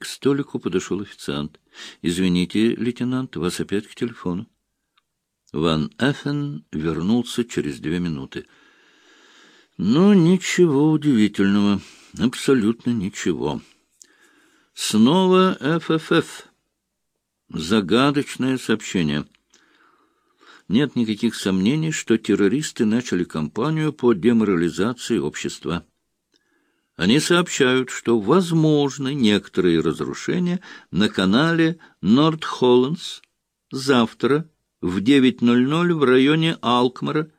К столику подошел официант. — Извините, лейтенант, вас опять к телефону. Ван Эффен вернулся через две минуты. — Ну, ничего удивительного. Абсолютно ничего. Снова ФФФ. Загадочное сообщение. Нет никаких сомнений, что террористы начали кампанию по деморализации общества. Они сообщают, что возможны некоторые разрушения на канале Норд-Холландс завтра в 9.00 в районе Алкмара,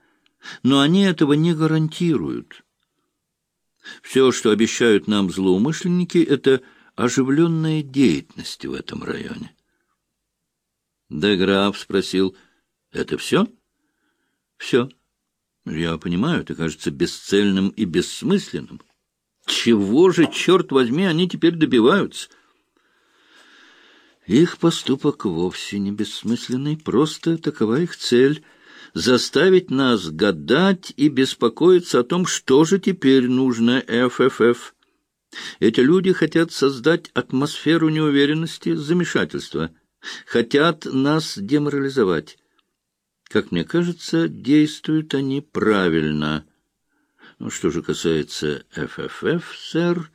но они этого не гарантируют. Все, что обещают нам злоумышленники, это оживленная деятельность в этом районе. Деграф спросил, «Это все?» «Все. Я понимаю, это кажется бесцельным и бессмысленным». Чего же, черт возьми, они теперь добиваются? Их поступок вовсе не бессмысленный, просто такова их цель — заставить нас гадать и беспокоиться о том, что же теперь нужно ФФФ. Эти люди хотят создать атмосферу неуверенности, замешательства, хотят нас деморализовать. Как мне кажется, действуют они правильно — ну, что же касается ФФФ, сэр,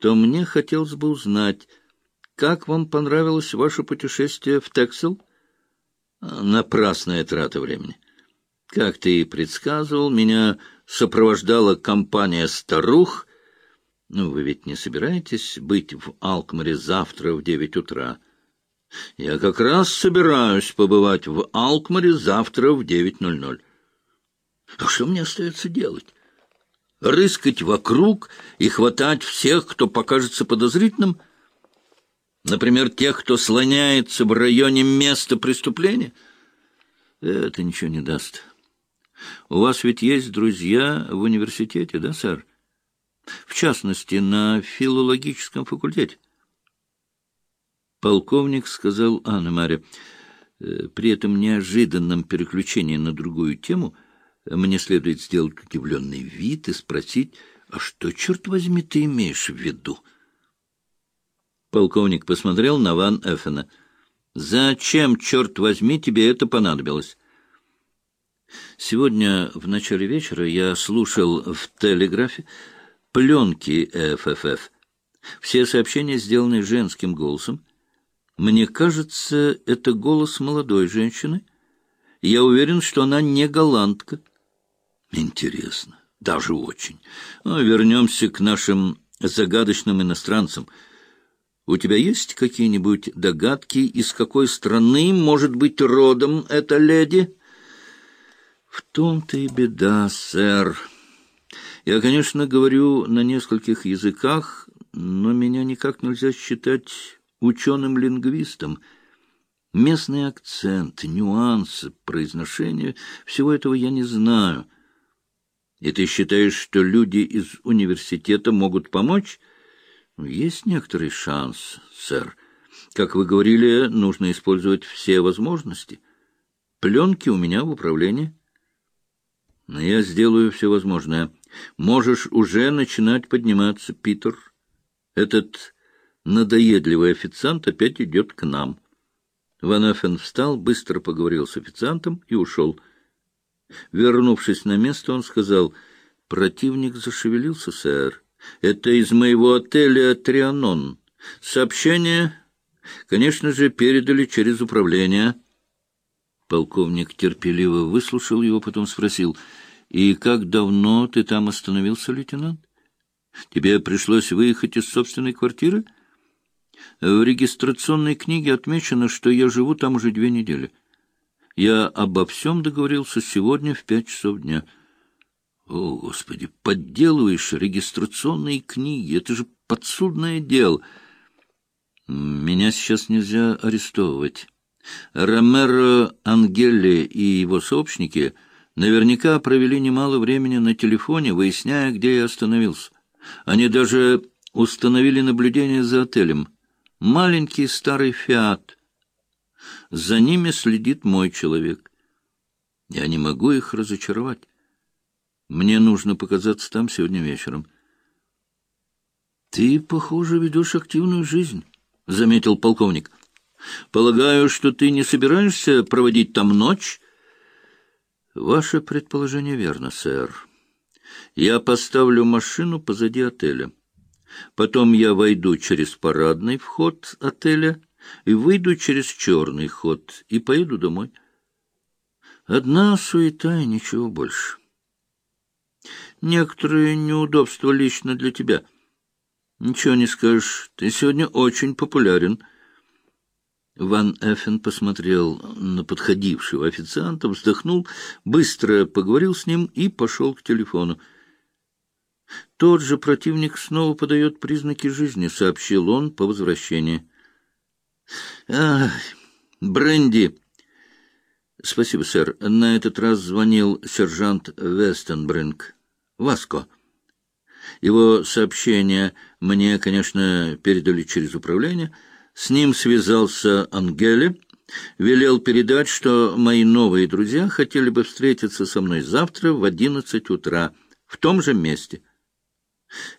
то мне хотелось бы узнать, как вам понравилось ваше путешествие в Тексел? Напрасная трата времени. Как ты и предсказывал, меня сопровождала компания старух. Ну, вы ведь не собираетесь быть в Алкмаре завтра в девять утра? Я как раз собираюсь побывать в Алкмаре завтра в девять ноль ноль. А что мне остается делать? Рыскать вокруг и хватать всех, кто покажется подозрительным? Например, тех, кто слоняется в районе места преступления? Это ничего не даст. У вас ведь есть друзья в университете, да, сэр? В частности, на филологическом факультете. Полковник сказал Анна Мария, э, при этом неожиданном переключении на другую тему — мне следует сделать удивленный вид и спросить, а что, черт возьми, ты имеешь в виду? Полковник посмотрел на Ван Эффена. «Зачем, черт возьми, тебе это понадобилось?» Сегодня в начале вечера я слушал в телеграфе пленки ФФФ. Все сообщения сделаны женским голосом. Мне кажется, это голос молодой женщины. Я уверен, что она не голландка. Интересно, даже очень. Но ну, вернемся к нашим загадочным иностранцам. У тебя есть какие-нибудь догадки, из какой страны может быть родом эта леди? В том-то и беда, сэр. Я, конечно, говорю на нескольких языках, но меня никак нельзя считать ученым-лингвистом. Местный акцент, нюансы, произношение — всего этого я не знаю — и ты считаешь, что люди из университета могут помочь? Есть некоторый шанс, сэр. Как вы говорили, нужно использовать все возможности. Пленки у меня в управлении. Но я сделаю все возможное. Можешь уже начинать подниматься, Питер. Этот надоедливый официант опять идет к нам. Ван Эффен встал, быстро поговорил с официантом и ушел. Вернувшись на место, он сказал, «Противник зашевелился, сэр. Это из моего отеля «Трианон». Сообщение, конечно же, передали через управление». Полковник терпеливо выслушал его, потом спросил, «И как давно ты там остановился, лейтенант? Тебе пришлось выехать из собственной квартиры?» В регистрационной книге отмечено, что я живу там уже две недели. Я обо всем договорился сегодня в пять часов дня. О, Господи, подделываешь регистрационные книги, это же подсудное дело. Меня сейчас нельзя арестовывать. Ромеро Ангелли и его сообщники наверняка провели немало времени на телефоне, выясняя, где я остановился. Они даже установили наблюдение за отелем. Маленький старый «Фиат» За ними следит мой человек. Я не могу их разочаровать. Мне нужно показаться там сегодня вечером. Ты, похоже, ведешь активную жизнь. заметил полковник. Полагаю, что ты не собираешься проводить там ночь? Ваше предположение верно, сэр. Я поставлю машину позади отеля. Потом я войду через парадный вход отеля и выйду через черный ход и поеду домой. Одна суета и ничего больше. Некоторые неудобства лично для тебя. Ничего не скажешь, ты сегодня очень популярен. Ван Эффен посмотрел на подходившего официанта, вздохнул, быстро поговорил с ним и пошел к телефону. Тот же противник снова подает признаки жизни, сообщил он по возвращении. Ах, Бренди. Спасибо, сэр. На этот раз звонил сержант Вестенбринг. Васко. Его сообщение мне, конечно, передали через управление. С ним связался Ангеле, велел передать, что мои новые друзья хотели бы встретиться со мной завтра в одиннадцать утра в том же месте.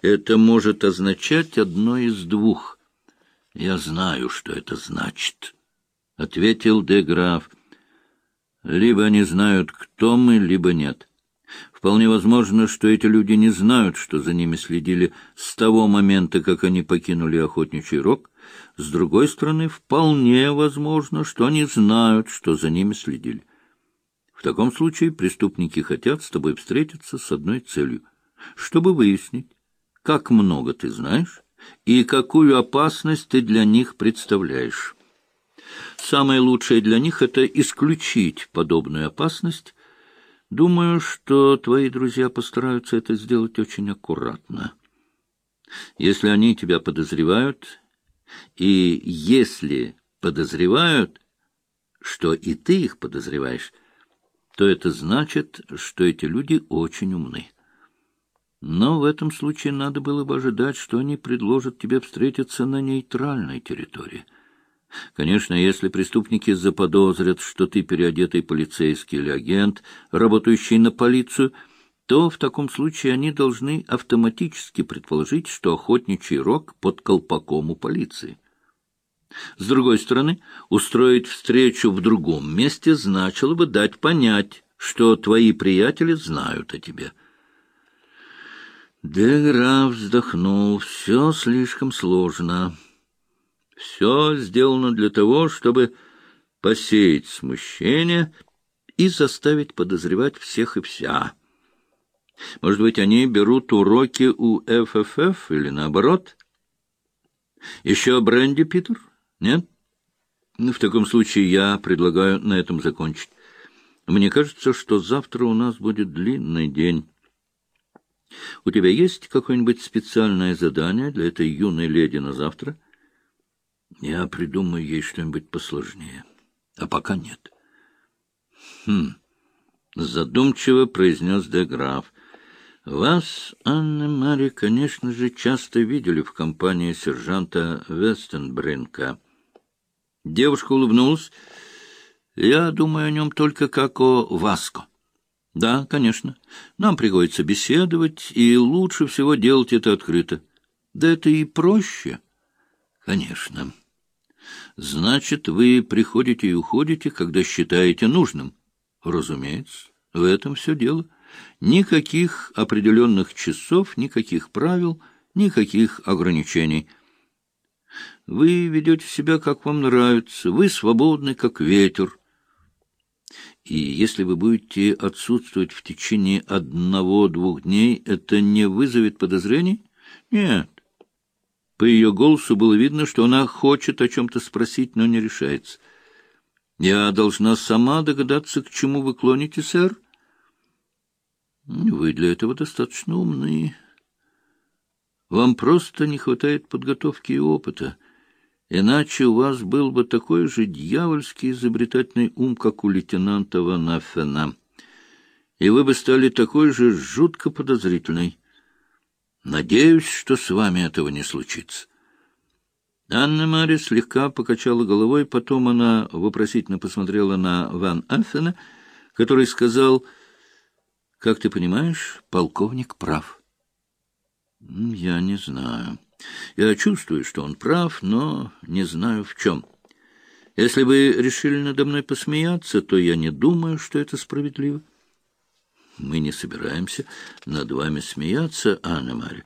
Это может означать одно из двух. Я знаю, что это значит, — ответил де Граф. Либо они знают, кто мы, либо нет. Вполне возможно, что эти люди не знают, что за ними следили с того момента, как они покинули охотничий рог. С другой стороны, вполне возможно, что они знают, что за ними следили. В таком случае преступники хотят с тобой встретиться с одной целью, чтобы выяснить, как много ты знаешь и какую опасность ты для них представляешь. Самое лучшее для них — это исключить подобную опасность. Думаю, что твои друзья постараются это сделать очень аккуратно. Если они тебя подозревают, и если подозревают, что и ты их подозреваешь, то это значит, что эти люди очень умны. Но в этом случае надо было бы ожидать, что они предложат тебе встретиться на нейтральной территории. Конечно, если преступники заподозрят, что ты переодетый полицейский или агент, работающий на полицию, то в таком случае они должны автоматически предположить, что охотничий рог под колпаком у полиции. С другой стороны, устроить встречу в другом месте значило бы дать понять, что твои приятели знают о тебе. Деграф вздохнул. Все слишком сложно. Все сделано для того, чтобы посеять смущение и заставить подозревать всех и вся. Может быть, они берут уроки у ФФФ или наоборот? Еще бренди, Питер? Нет? Ну, в таком случае я предлагаю на этом закончить. Мне кажется, что завтра у нас будет длинный день. У тебя есть какое-нибудь специальное задание для этой юной леди на завтра? Я придумаю ей что-нибудь посложнее. А пока нет. Хм, задумчиво произнес де граф. Вас, Анна Мари, конечно же, часто видели в компании сержанта Вестенбринка. Девушка улыбнулась. Я думаю о нем только как о Васко. Да, конечно. Нам приходится беседовать, и лучше всего делать это открыто. Да это и проще. Конечно. Значит, вы приходите и уходите, когда считаете нужным. Разумеется, в этом все дело. Никаких определенных часов, никаких правил, никаких ограничений. Вы ведете себя, как вам нравится, вы свободны, как ветер. И если вы будете отсутствовать в течение одного-двух дней, это не вызовет подозрений? Нет. По ее голосу было видно, что она хочет о чем-то спросить, но не решается. Я должна сама догадаться, к чему вы клоните, сэр? Вы для этого достаточно умны. Вам просто не хватает подготовки и опыта. Иначе у вас был бы такой же дьявольский изобретательный ум, как у лейтенанта Ванафена, и вы бы стали такой же жутко подозрительной. Надеюсь, что с вами этого не случится. Анна Мари слегка покачала головой, потом она вопросительно посмотрела на Ван Аффена, который сказал, «Как ты понимаешь, полковник прав». «Я не знаю». Я чувствую, что он прав, но не знаю в чем. Если вы решили надо мной посмеяться, то я не думаю, что это справедливо. Мы не собираемся над вами смеяться, Анна Марья.